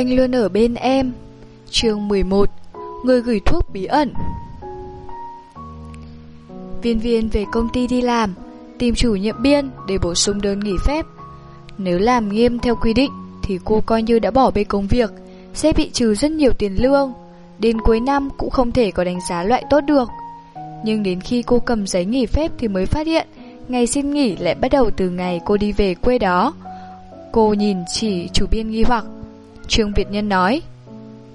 Anh luôn ở bên em. Chương 11 Người gửi thuốc bí ẩn. Viên viên về công ty đi làm, Tìm chủ nhiệm biên để bổ sung đơn nghỉ phép. Nếu làm nghiêm theo quy định Thì cô coi như đã bỏ bê công việc, Sẽ bị trừ rất nhiều tiền lương. Đến cuối năm cũng không thể có đánh giá loại tốt được. Nhưng đến khi cô cầm giấy nghỉ phép Thì mới phát hiện, Ngày xin nghỉ lại bắt đầu từ ngày cô đi về quê đó. Cô nhìn chỉ chủ biên nghi hoặc. Trương Việt Nhân nói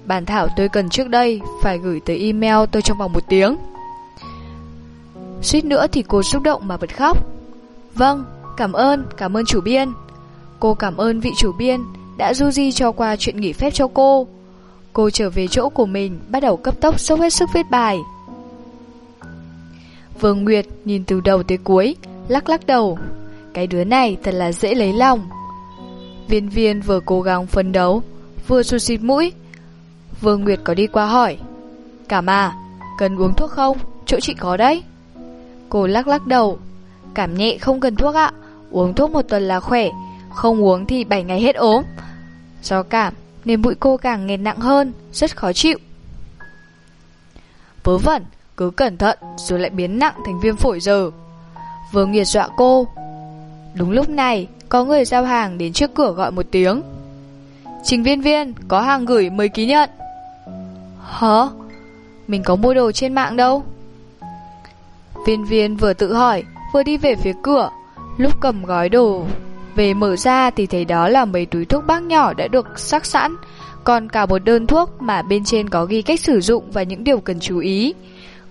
Bản thảo tôi cần trước đây Phải gửi tới email tôi trong vòng một tiếng. Suýt nữa thì cô xúc động mà bật khóc. Vâng, cảm ơn, cảm ơn chủ biên. Cô cảm ơn vị chủ biên Đã du di cho qua chuyện nghỉ phép cho cô. Cô trở về chỗ của mình Bắt đầu cấp tốc sốc hết sức viết bài. Vương Nguyệt nhìn từ đầu tới cuối Lắc lắc đầu Cái đứa này thật là dễ lấy lòng. Viên viên vừa cố gắng phấn đấu Vừa sụt xịt mũi. Vương Nguyệt có đi qua hỏi Cảm à, cần uống thuốc không? Chỗ chị có đấy. Cô lắc lắc đầu Cảm nhẹ không cần thuốc ạ Uống thuốc một tuần là khỏe Không uống thì 7 ngày hết ốm. Do cảm nên mũi cô càng nghẹn nặng hơn Rất khó chịu. Vớ vẩn Cứ cẩn thận rồi lại biến nặng thành viêm phổi giờ. Vương Nguyệt dọa cô Đúng lúc này Có người giao hàng đến trước cửa gọi một tiếng. Trình viên viên Có hàng gửi mời ký nhận. Hả? Mình có mua đồ trên mạng đâu? Viên viên vừa tự hỏi Vừa đi về phía cửa. Lúc cầm gói đồ Về mở ra thì thấy đó là mấy túi thuốc bác nhỏ đã được sắc sẵn Còn cả một đơn thuốc mà bên trên có ghi cách sử dụng Và những điều cần chú ý.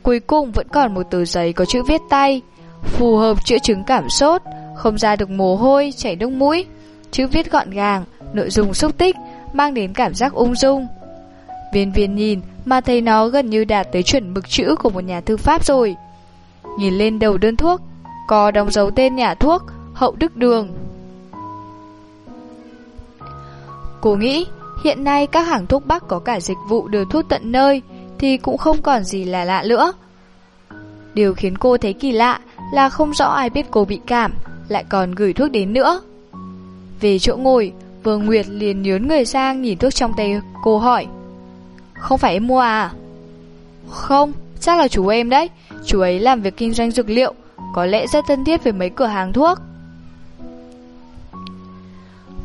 Cuối cùng vẫn còn một tờ giấy có chữ viết tay Phù hợp chữa chứng cảm sốt Không ra được mồ hôi, chảy nước mũi Chữ viết gọn gàng. Nội dung xúc tích, Mang đến cảm giác ung dung. Viên viên nhìn mà thấy nó gần như đạt tới chuẩn mực chữ của một nhà thư pháp rồi. Nhìn lên đầu đơn thuốc, Có đóng dấu tên nhà thuốc, Hậu Đức Đường. Cô nghĩ, Hiện nay các hàng thuốc Bắc có cả dịch vụ đưa thuốc tận nơi Thì cũng không còn gì là lạ nữa. Điều khiến cô thấy kỳ lạ Là không rõ ai biết cô bị cảm, Lại còn gửi thuốc đến nữa. Về chỗ ngồi Vương Nguyệt liền nhớn người sang nhìn thuốc trong tay cô hỏi. Không phải em mua à? Không, Chắc là chú em đấy. Chú ấy làm việc kinh doanh dược liệu, Có lẽ rất thân thiết với mấy cửa hàng thuốc.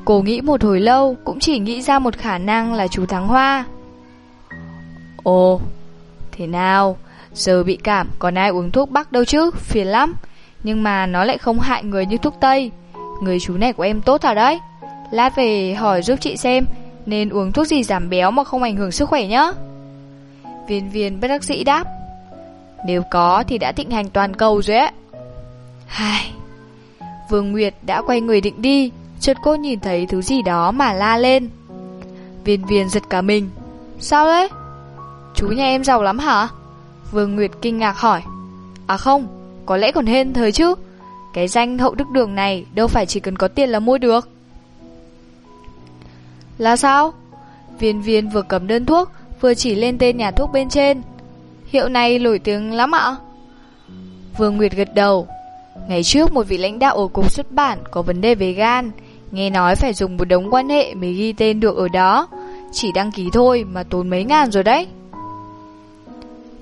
Cô nghĩ một hồi lâu, Cũng chỉ nghĩ ra một khả năng là chú Thắng Hoa. Ồ, Thế nào? Giờ bị cảm, còn ai uống thuốc bắc đâu chứ? Phiền lắm. Nhưng mà nó lại không hại người như thuốc Tây. Người chú này của em tốt thật đấy. Lát về hỏi giúp chị xem, Nên uống thuốc gì giảm béo mà không ảnh hưởng sức khỏe nhá. Viên viên bất đắc dĩ đáp, Nếu có thì đã thịnh hành toàn cầu rồi ấy. Hai Vương Nguyệt đã quay người định đi, Chợt cô nhìn thấy thứ gì đó mà la lên. Viên viên giật cả mình, Sao đấy? Chú nhà em giàu lắm hả? Vương Nguyệt kinh ngạc hỏi À không, Có lẽ còn hên thời chứ. Cái danh hậu đức đường này Đâu phải chỉ cần có tiền là mua được. Là sao? Viên viên vừa cầm đơn thuốc, Vừa chỉ lên tên nhà thuốc bên trên. Hiệu này nổi tiếng lắm ạ. Vương Nguyệt gật đầu. Ngày trước một vị lãnh đạo ở cục xuất bản Có vấn đề về gan, Nghe nói phải dùng một đống quan hệ mới ghi tên được ở đó. Chỉ đăng ký thôi mà tốn mấy ngàn rồi đấy.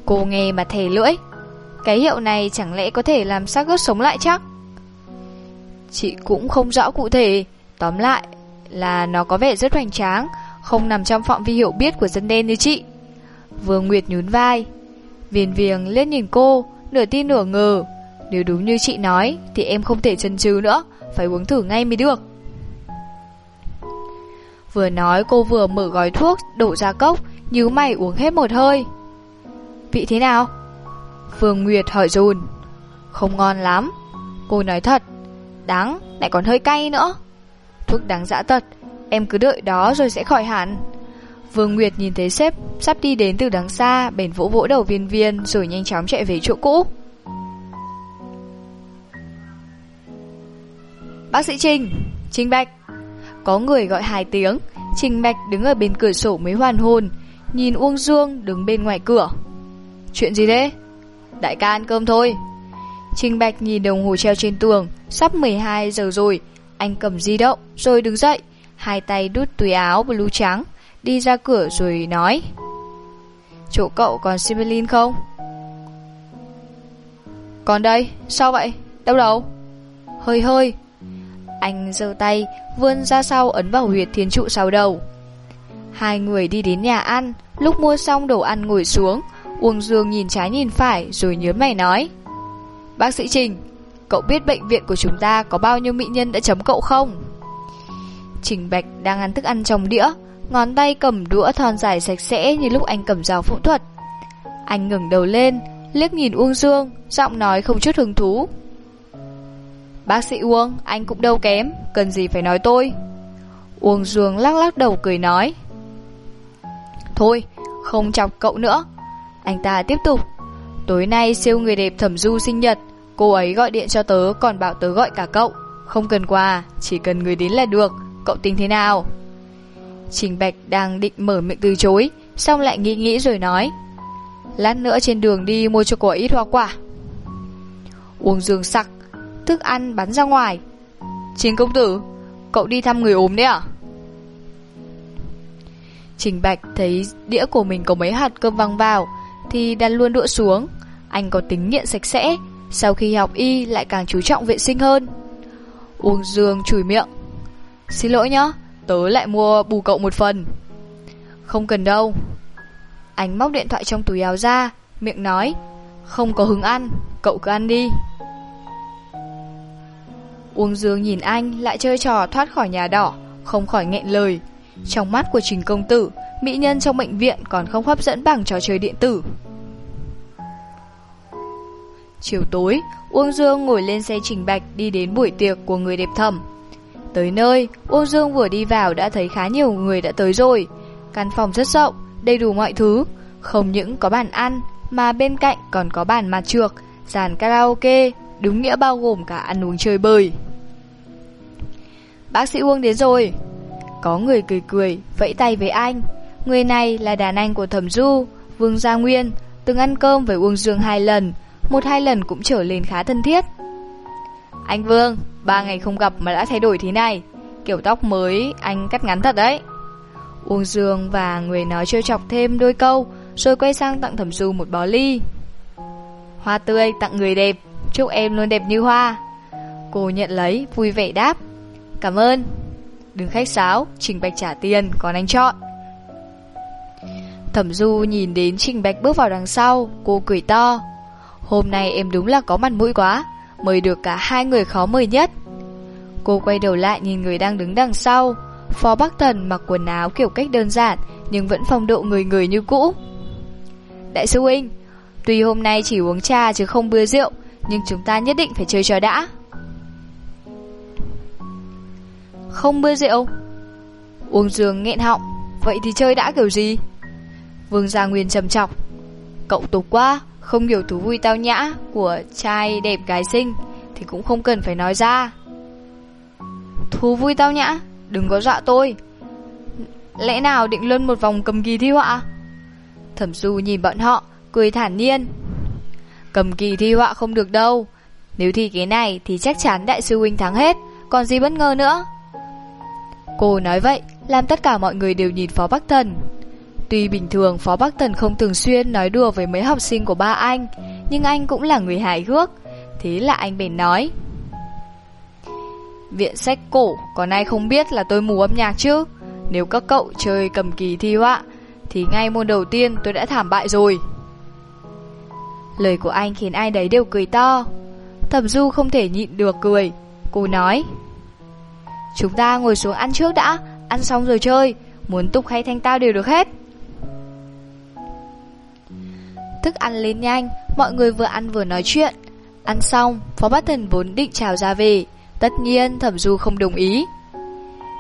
Cô nghe mà thề lưỡi. Cái hiệu này chẳng lẽ có thể làm xác ướt sống lại chắc? Chị cũng không rõ cụ thể. Tóm lại là nó có vẻ rất hoành tráng Không nằm trong phạm vi hiểu biết của dân đen như chị. Vương Nguyệt nhún vai Viền viềng lên nhìn cô Nửa tin nửa ngờ. Nếu đúng như chị nói Thì em không thể chần chừ nữa Phải uống thử ngay mới được. Vừa nói cô vừa mở gói thuốc Đổ ra cốc Nhíu mày uống hết một hơi. Vị thế nào? Phương Nguyệt hỏi dùn Không ngon lắm. Cô nói thật Đắng, lại còn hơi cay nữa. Thuốc đáng dã tật. Em cứ đợi đó rồi sẽ khỏi hẳn. Vương Nguyệt nhìn thấy sếp, Sắp đi đến từ đằng xa Bền vỗ vỗ đầu viên viên, Rồi nhanh chóng chạy về chỗ cũ. Bác sĩ Trình Trình Bạch. Có người gọi hai tiếng, Trình Bạch đứng ở bên cửa sổ mới hoàn hồn, Nhìn Uông Dương đứng bên ngoài cửa. Chuyện gì thế? Đại ca ăn cơm thôi. Trình Bạch nhìn đồng hồ treo trên tường, Sắp 12 giờ rồi anh cầm di động rồi đứng dậy Hai tay đút túi áo blue trắng đi ra cửa rồi nói Chỗ cậu còn Sibylline không? Còn đây, sao vậy? Đâu đâu? Hơi hơi Anh giơ tay Vươn ra sau ấn vào huyệt thiên trụ sau đầu Hai người đi đến nhà ăn Lúc mua xong đồ ăn ngồi xuống Uông Dương nhìn trái nhìn phải Rồi nhớ mày nói Bác sĩ Trình Cậu biết bệnh viện của chúng ta có bao nhiêu mỹ nhân đã chấm cậu không? Trình Bạch đang ăn thức ăn trong đĩa Ngón tay cầm đũa thon dài sạch sẽ Như lúc anh cầm dao phẫu thuật. Anh ngừng đầu lên Liếc nhìn Uông Dương Giọng nói không chút hứng thú. Bác sĩ Uông, anh cũng đâu kém Cần gì phải nói tôi? Uông Dương lắc lắc đầu cười nói. Thôi, không chọc cậu nữa. Anh ta tiếp tục. Tối nay siêu người đẹp thẩm du sinh nhật Cô ấy gọi điện cho tớ còn bảo tớ gọi cả cậu. Không cần quà, chỉ cần người đến là được. Cậu tính thế nào? Trình Bạch đang định mở miệng từ chối Xong lại nghĩ nghĩ rồi nói. Lát nữa trên đường đi mua cho cô ít hoa quả. Uống dương sặc Thức ăn bắn ra ngoài. Trình công tử Cậu đi thăm người ốm đấy à? Trình Bạch thấy đĩa của mình có mấy hạt cơm văng vào Thì đặt luôn đũa xuống. Anh có tính nghiện sạch sẽ sau khi học y lại càng chú trọng vệ sinh hơn. Uông Dương chửi miệng. Xin lỗi nhá, Tớ lại mua bù cậu một phần. Không cần đâu. Anh móc điện thoại trong túi áo ra, Miệng nói, Không có hứng ăn, Cậu cứ ăn đi. Uông Dương nhìn anh lại chơi trò thoát khỏi nhà đỏ, Không khỏi nghẹn lời. Trong mắt của Trình Công Tử, Mỹ nhân trong bệnh viện còn không hấp dẫn bằng trò chơi điện tử. Chiều tối, Uông Dương ngồi lên xe Trình Bạch Đi đến buổi tiệc của người đẹp thẩm. Tới nơi, Uông Dương vừa đi vào đã thấy khá nhiều người đã tới rồi. Căn phòng rất rộng, Đầy đủ mọi thứ. Không những có bàn ăn, Mà bên cạnh còn có bàn mặt trược, Dàn karaoke, Đúng nghĩa bao gồm cả ăn uống chơi bời. Bác sĩ Uông đến rồi. Có người cười cười, Vẫy tay với anh. Người này là đàn anh của Thẩm Du, Vương Gia Nguyên, Từng ăn cơm với Uông Dương hai lần. Một hai lần cũng trở lên khá thân thiết. Anh Vương, Ba ngày không gặp mà đã thay đổi thế này. Kiểu tóc mới, anh cắt ngắn thật đấy. Uông Dương và người nói trêu chọc thêm đôi câu, Rồi quay sang tặng Thẩm Du một bó ly. Hoa tươi tặng người đẹp, Chúc em luôn đẹp như hoa. Cô nhận lấy, vui vẻ đáp. Cảm ơn. Đừng khách sáo, Trình Bạch trả tiền, Còn anh chọn. Thẩm Du nhìn đến Trình Bạch bước vào đằng sau, Cô cười to. Hôm nay em đúng là có mặt mũi quá, Mời được cả hai người khó mời nhất. Cô quay đầu lại nhìn người đang đứng đằng sau. Phó Bắc Thần mặc quần áo kiểu cách đơn giản, Nhưng vẫn phong độ người người như cũ. Đại sư huynh, Tuy hôm nay chỉ uống trà chứ không bưa rượu, Nhưng chúng ta nhất định phải chơi trò đã. Không bưa rượu? Uống giường nghẹn họng, Vậy thì chơi đã kiểu gì? Vương Gia Nguyên trầm trọng. Cậu tục quá. Không hiểu thú vui tao nhã Của trai đẹp gái xinh Thì cũng không cần phải nói ra. Thú vui tao nhã? Đừng có dọa tôi. Lẽ nào định luân một vòng cầm kỳ thi họa? Thẩm Du nhìn bọn họ, Cười thản nhiên. Cầm kỳ thi họa không được đâu. Nếu thi cái này thì chắc chắn đại sư huynh thắng hết. Còn gì bất ngờ nữa? Cô nói vậy, Làm tất cả mọi người đều nhìn Phó Bắc Thần. Tuy bình thường, Phó Bắc tần không thường xuyên nói đùa với mấy học sinh của ba anh, Nhưng anh cũng là người hài hước. Thế là anh bền nói, Viện sách cổ, Còn ai không biết là tôi mù âm nhạc chứ? Nếu các cậu chơi cầm kỳ thi họa Thì ngay môn đầu tiên tôi đã thảm bại rồi. Lời của anh khiến ai đấy đều cười to. Thẩm Du không thể nhịn được cười. Cô nói, Chúng ta ngồi xuống ăn trước đã, Ăn xong rồi chơi, Muốn tục hay thanh tao đều được hết. Thức ăn lên nhanh, Mọi người vừa ăn vừa nói chuyện. Ăn xong, Phó Bát Thần vốn định chào ra về, Tất nhiên Thẩm Du không đồng ý.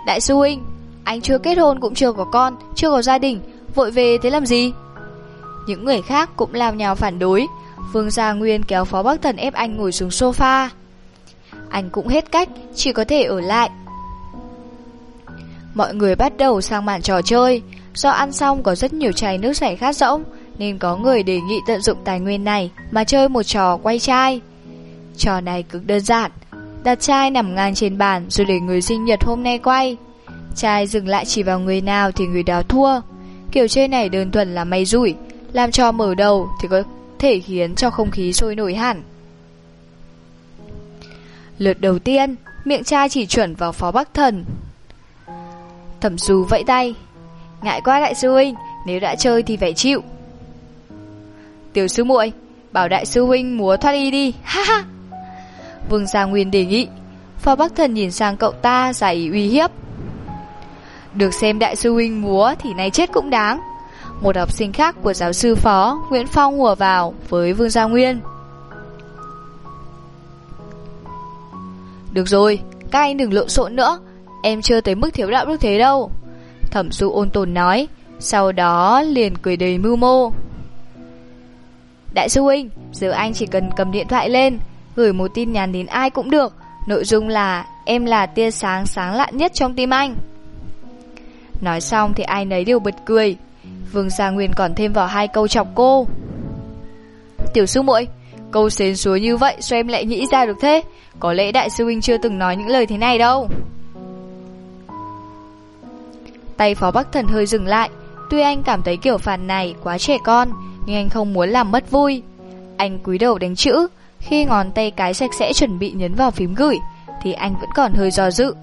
Đại sư huynh, Anh chưa kết hôn cũng chưa có con, Chưa có gia đình, Vội về thế làm gì? Những người khác cũng lao nhào phản đối, Vương Gia Nguyên kéo Phó Bắc Thần ép anh ngồi xuống sofa. Anh cũng hết cách, Chỉ có thể ở lại. Mọi người bắt đầu sang màn trò chơi. Do ăn xong có rất nhiều chai nước chảy khát rỗng nên có người đề nghị tận dụng tài nguyên này Mà chơi một trò quay chai. Trò này cực đơn giản, Đặt chai nằm ngang trên bàn Rồi để người sinh nhật hôm nay quay. Chai dừng lại chỉ vào người nào thì người đó thua. Kiểu chơi này đơn thuần là may rủi, Làm cho mở đầu thì có thể khiến cho không khí sôi nổi hẳn. Lượt đầu tiên, Miệng trai chỉ chuẩn vào phó bắc thần. Thẩm Du vẫy tay, Ngại quá đại sư huynh, Nếu đã chơi thì phải chịu. Tiểu sư muội, Bảo đại sư huynh múa thoát y đi, Ha ha. Vương Gia Nguyên đề nghị, Phó Bắc Thần nhìn sang cậu ta giải uy hiếp. Được xem đại sư huynh múa Thì nay chết cũng đáng. Một học sinh khác của giáo sư phó Nguyễn Phong hùa vào với Vương Gia Nguyên. Được rồi, Các anh đừng lộn xộn nữa, Em chưa tới mức thiếu đạo đức thế đâu. Thẩm du ôn tồn nói, Sau đó liền cười đầy mưu mô. Đại sư huynh, Giờ anh chỉ cần cầm điện thoại lên, Gửi một tin nhắn đến ai cũng được. Nội dung là, Em là tia sáng sáng lạ nhất trong tim anh. Nói xong thì ai nấy đều bật cười. Vương Gia Nguyên còn thêm vào hai câu chọc cô. Tiểu sư muội, Câu xến suối như vậy sao em lại nghĩ ra được thế? Có lẽ đại sư huynh chưa từng nói những lời thế này đâu. Tay phó bắc thần hơi dừng lại. Tuy anh cảm thấy kiểu phản này quá trẻ con nhưng anh không muốn làm mất vui. Anh cúi đầu đánh chữ. Khi ngón tay cái sạch sẽ chuẩn bị nhấn vào phím gửi, Thì anh vẫn còn hơi do dự.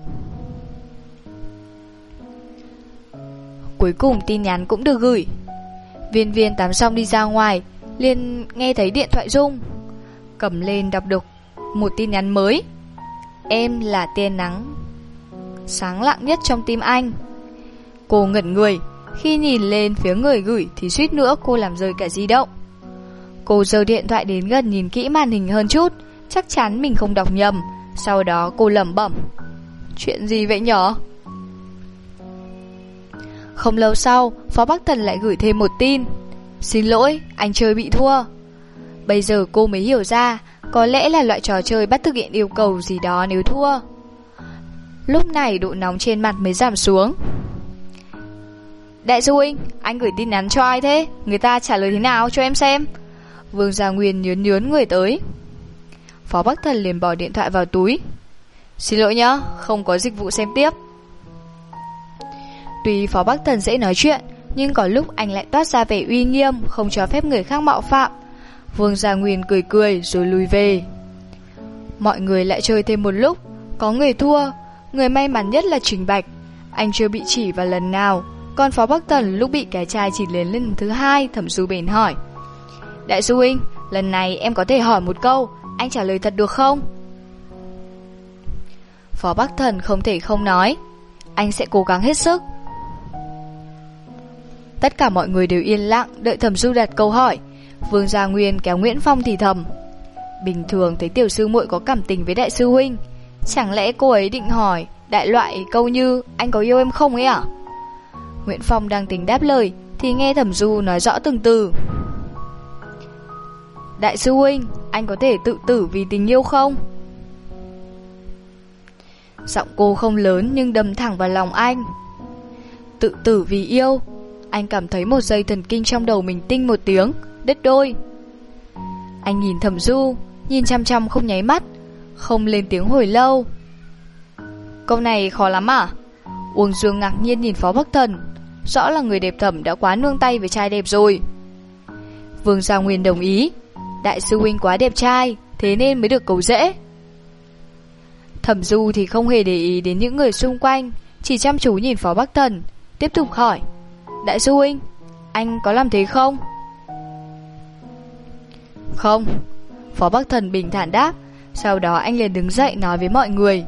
Cuối cùng tin nhắn cũng được gửi. Viên viên tắm xong đi ra ngoài, liền nghe thấy điện thoại rung. Cầm lên đọc được Một tin nhắn mới. Em là tia nắng. Sáng lặng nhất trong tim anh. Cô ngẩn người. Khi nhìn lên phía người gửi Thì suýt nữa cô làm rơi cả di động. Cô giơ điện thoại đến gần nhìn kỹ màn hình hơn chút Chắc chắn mình không đọc nhầm. Sau đó cô lẩm bẩm Chuyện gì vậy nhỏ? Không lâu sau Phó Bắc Thần lại gửi thêm một tin Xin lỗi, anh chơi bị thua. Bây giờ cô mới hiểu ra Có lẽ là loại trò chơi bắt thực hiện yêu cầu gì đó nếu thua. Lúc này độ nóng trên mặt mới giảm xuống. Đại sư huynh, anh gửi tin nhắn cho ai thế? Người ta trả lời thế nào cho em xem? Vương Gia Nguyên nhớn nhớn người tới. Phó Bắc Thần liền bỏ điện thoại vào túi. Xin lỗi nhá, không có dịch vụ xem tiếp. Tuy Phó Bắc Thần dễ nói chuyện, nhưng có lúc anh lại toát ra vẻ uy nghiêm, không cho phép người khác mạo phạm. Vương Gia Nguyên cười cười rồi lùi về. Mọi người lại chơi thêm một lúc, có người thua, người may mắn nhất là Trình Bạch. Anh chưa bị chỉ vào lần nào, còn Phó Bắc Tần lúc bị cái chai chỉ lên lần thứ hai Thẩm Du bền hỏi. Đại sư huynh, lần này em có thể hỏi một câu Anh trả lời thật được không? Phó Bắc Thần không thể không nói Anh sẽ cố gắng hết sức. Tất cả mọi người đều yên lặng Đợi Thẩm Du đặt câu hỏi. Vương Gia Nguyên kéo Nguyễn Phong thì thầm. Bình thường thấy tiểu sư muội có cảm tình với đại sư huynh Chẳng lẽ cô ấy định hỏi Đại loại câu như Anh có yêu em không? ấy à? Nguyễn Phong đang tính đáp lời Thì nghe Thẩm Du nói rõ từng từ. Đại sư huynh, Anh có thể tự tử vì tình yêu không? Giọng cô không lớn Nhưng đâm thẳng vào lòng anh. Tự tử vì yêu, Anh cảm thấy một dây thần kinh trong đầu mình tinh một tiếng, Đứt đôi. Anh nhìn Thẩm Du, Nhìn chăm chăm không nháy mắt, Không lên tiếng hồi lâu. Câu này khó lắm à? Uông Dương ngạc nhiên nhìn Phó Bắc Thần. Rõ là người đẹp thẩm đã quá nương tay với trai đẹp rồi. Vương Gia Nguyên đồng ý. Đại sư huynh quá đẹp trai, Thế nên mới được cầu dễ Thẩm Du thì không hề để ý đến những người xung quanh, Chỉ chăm chú nhìn Phó Bắc Thần, Tiếp tục hỏi. Đại sư huynh, Anh có làm thế không? Không. Phó Bắc Thần bình thản đáp, Sau đó anh liền đứng dậy nói với mọi người.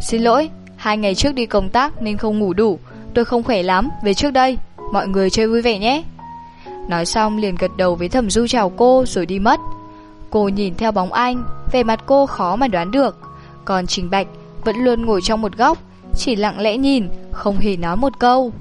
Xin lỗi, Hai ngày trước đi công tác nên không ngủ đủ Tôi không khỏe lắm, về trước đây. Mọi người chơi vui vẻ nhé. Nói xong liền gật đầu với thẩm du chào cô rồi đi mất. Cô nhìn theo bóng anh vẻ mặt cô khó mà đoán được. Còn Trình Bạch vẫn luôn ngồi trong một góc Chỉ lặng lẽ nhìn Không hề nói một câu.